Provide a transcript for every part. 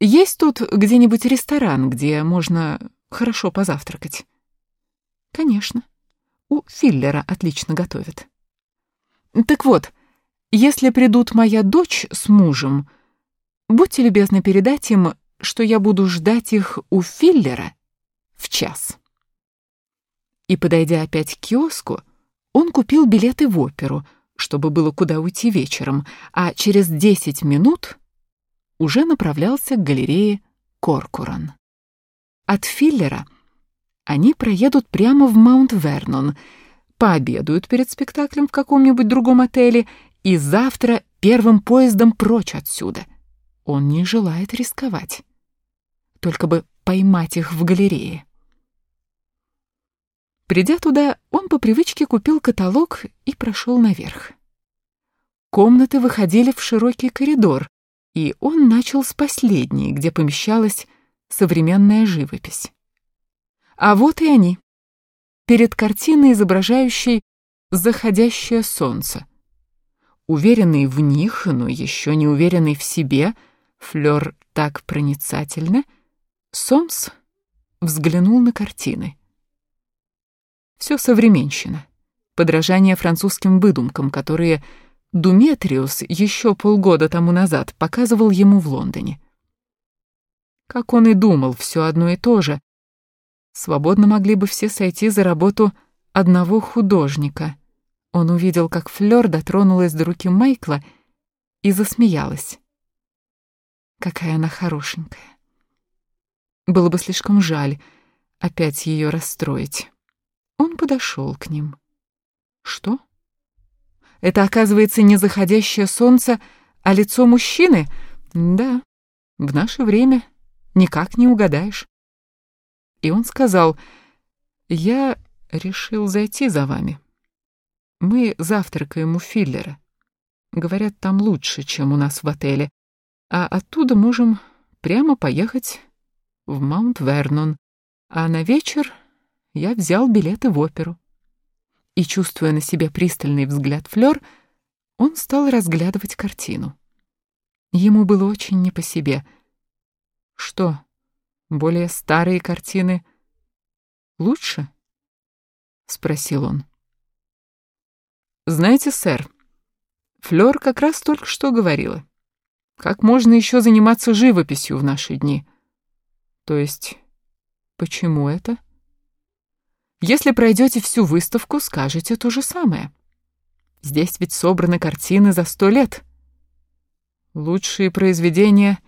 Есть тут где-нибудь ресторан, где можно хорошо позавтракать? Конечно. У Филлера отлично готовят. Так вот, если придут моя дочь с мужем, будьте любезны передать им, что я буду ждать их у Филлера в час. И, подойдя опять к киоску, он купил билеты в оперу, чтобы было куда уйти вечером, а через десять минут уже направлялся к галерее Коркуран. От Филлера они проедут прямо в Маунт-Вернон, пообедают перед спектаклем в каком-нибудь другом отеле и завтра первым поездом прочь отсюда. Он не желает рисковать. Только бы поймать их в галерее. Придя туда, он по привычке купил каталог и прошел наверх. Комнаты выходили в широкий коридор, и он начал с последней, где помещалась современная живопись. А вот и они. Перед картиной, изображающей заходящее солнце. Уверенный в них, но еще не уверенный в себе, Флёр так проницательно, Сомс взглянул на картины. Все современщина, подражание французским выдумкам, которые Думетриус еще полгода тому назад показывал ему в Лондоне. Как он и думал, все одно и то же. Свободно могли бы все сойти за работу одного художника. Он увидел, как Флёр дотронулась до руки Майкла и засмеялась. Какая она хорошенькая. Было бы слишком жаль опять ее расстроить. Он подошел к ним. Что? Это, оказывается, не заходящее солнце, а лицо мужчины? Да, в наше время никак не угадаешь. И он сказал, я решил зайти за вами. Мы завтракаем у Филлера. Говорят, там лучше, чем у нас в отеле. А оттуда можем прямо поехать в Маунт-Вернон. А на вечер я взял билеты в оперу и, чувствуя на себе пристальный взгляд Флёр, он стал разглядывать картину. Ему было очень не по себе. Что, более старые картины лучше? Спросил он. Знаете, сэр, Флёр как раз только что говорила. Как можно еще заниматься живописью в наши дни? То есть, почему это? — если пройдете всю выставку, скажете то же самое. Здесь ведь собраны картины за сто лет. Лучшие произведения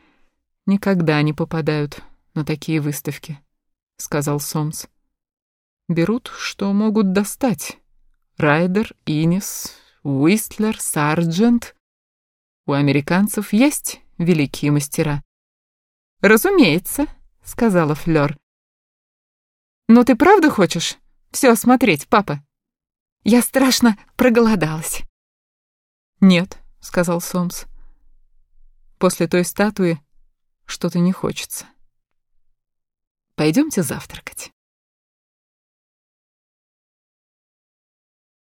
никогда не попадают на такие выставки, сказал Сомс. Берут, что могут достать. Райдер, Инес, Уистлер, Сарджент. У американцев есть великие мастера. «Разумеется», — сказала Флёр. «Но ты правда хочешь все осмотреть, папа? Я страшно проголодалась». «Нет», — сказал Сомс. «После той статуи что-то не хочется. Пойдемте завтракать».